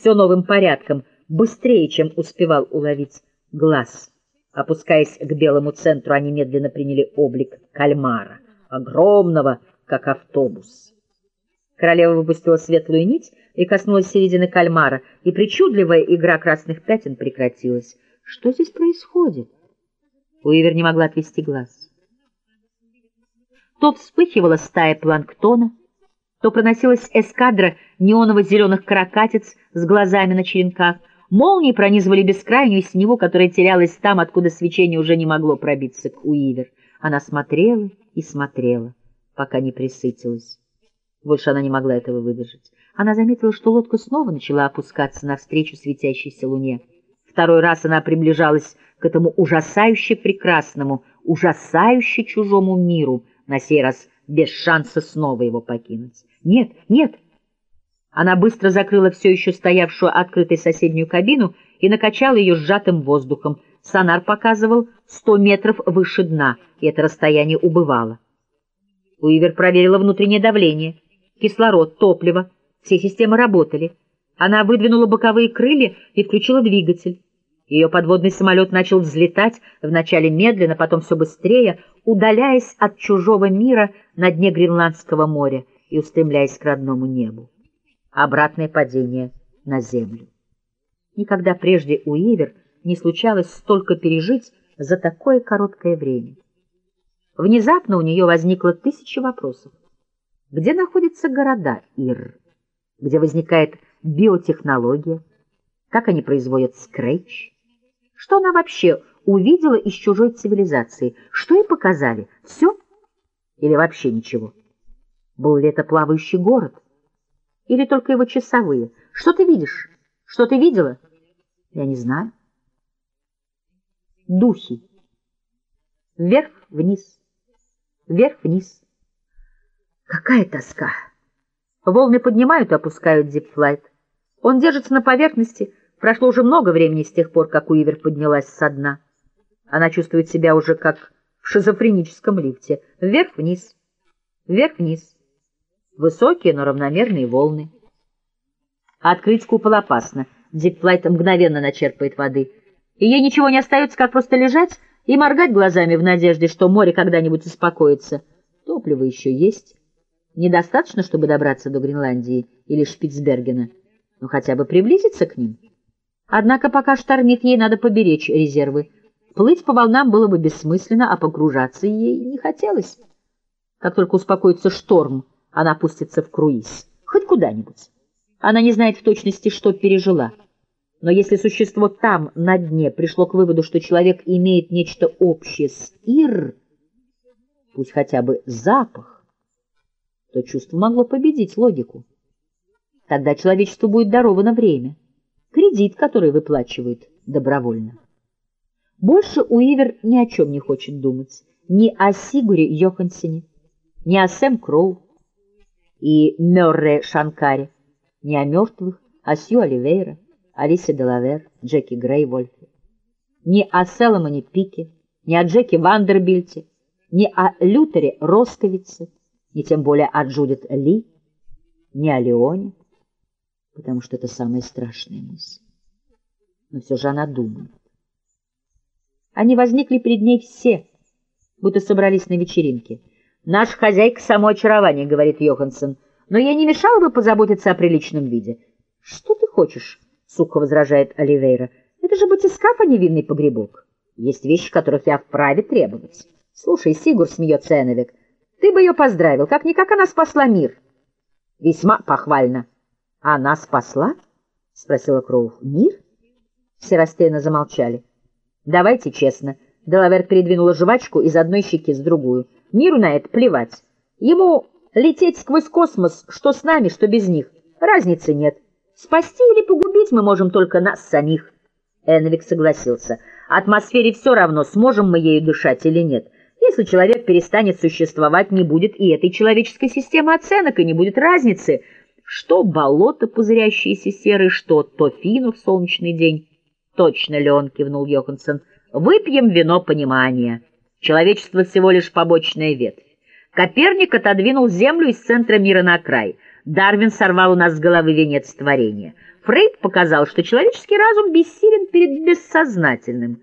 все новым порядком, быстрее, чем успевал уловить глаз. Опускаясь к белому центру, они медленно приняли облик кальмара, огромного, как автобус. Королева выпустила светлую нить и коснулась середины кальмара, и причудливая игра красных пятен прекратилась. Что здесь происходит? Уивер не могла отвести глаз. То вспыхивала стая планктона, то проносилась эскадра неоново-зеленых каракатиц с глазами на черенках, молнии пронизывали бескрайнюю синеву, которая терялась там, откуда свечение уже не могло пробиться к Уивер. Она смотрела и смотрела, пока не присытилась. Больше она не могла этого выдержать. Она заметила, что лодка снова начала опускаться навстречу светящейся луне. Второй раз она приближалась к этому ужасающе прекрасному, ужасающе чужому миру, на сей раз без шанса снова его покинуть. «Нет, нет!» Она быстро закрыла все еще стоявшую открытой соседнюю кабину и накачала ее сжатым воздухом. Сонар показывал сто метров выше дна, и это расстояние убывало. Уивер проверила внутреннее давление — кислород, топливо. Все системы работали. Она выдвинула боковые крылья и включила двигатель. Ее подводный самолет начал взлетать, вначале медленно, потом все быстрее, удаляясь от чужого мира на дне Гренландского моря и устремляясь к родному небу. Обратное падение на землю. Никогда прежде у Ивер не случалось столько пережить за такое короткое время. Внезапно у нее возникло тысяча вопросов. Где находятся города Ир? Где возникает биотехнология? Как они производят скретч? Что она вообще увидела из чужой цивилизации? Что ей показали? Все? Или вообще ничего? Был ли это плавающий город? Или только его часовые? Что ты видишь? Что ты видела? Я не знаю. Духи. Вверх-вниз. Вверх-вниз. Какая тоска! Волны поднимают и опускают дипфлайт. Он держится на поверхности. Прошло уже много времени с тех пор, как Уивер поднялась со дна. Она чувствует себя уже как в шизофреническом лифте. Вверх-вниз, вверх-вниз. Высокие, но равномерные волны. Открыть купол опасно. Дипфлайт мгновенно начерпает воды. И ей ничего не остается, как просто лежать и моргать глазами в надежде, что море когда-нибудь успокоится. Топливо еще есть. Недостаточно, чтобы добраться до Гренландии или Шпицбергена, но хотя бы приблизиться к ним. Однако пока штормит, ей надо поберечь резервы. Плыть по волнам было бы бессмысленно, а погружаться ей не хотелось. Как только успокоится шторм, она пустится в круиз. Хоть куда-нибудь. Она не знает в точности, что пережила. Но если существо там, на дне, пришло к выводу, что человек имеет нечто общее с Ир, пусть хотя бы запах, то чувство могло победить логику. Тогда человечеству будет даровано время, кредит, который выплачивают добровольно. Больше Уивер ни о чем не хочет думать, ни о Сигуре Йохансене, ни о Сэм Кроу и Мёрре Шанкаре, ни о мертвых, о Сью Оливейра, Алисе Делавер, Джеки Грейвольфе, ни о Селомоне Пике, ни о Джеки Вандербильте, ни о Лютере Росковице, ни тем более о Джудит Ли, ни о Леоне, потому что это самая страшная мысль. Но все же она думает. Они возникли перед ней все, будто собрались на вечеринке. «Наш хозяйка — само очарование», — говорит Йоханссон, «но я не мешала бы позаботиться о приличном виде». «Что ты хочешь?» — сухо возражает Оливейра. «Это же батискаф, а не погребок. Есть вещи, которых я вправе требовать». «Слушай, Сигур», — смеется Эннвик, ты бы ее поздравил. Как-никак она спасла мир. Весьма похвально. Она спасла? Спросила Кроув. Мир? Все растерянно замолчали. Давайте честно. Делавер передвинула жвачку из одной щеки с другую. Миру на это плевать. Ему лететь сквозь космос, что с нами, что без них. Разницы нет. Спасти или погубить мы можем только нас самих. Энвик согласился. Атмосфере все равно, сможем мы ею дышать или нет. Если человек перестанет существовать, не будет и этой человеческой системы оценок, и не будет разницы, что болото, пузырящееся серой, что тофину в солнечный день. Точно, Леон, кивнул Йоханссон, выпьем вино понимания. Человечество всего лишь побочная ветвь. Коперник отодвинул Землю из центра мира на край. Дарвин сорвал у нас с головы венец творения. Фрейд показал, что человеческий разум бессилен перед бессознательным.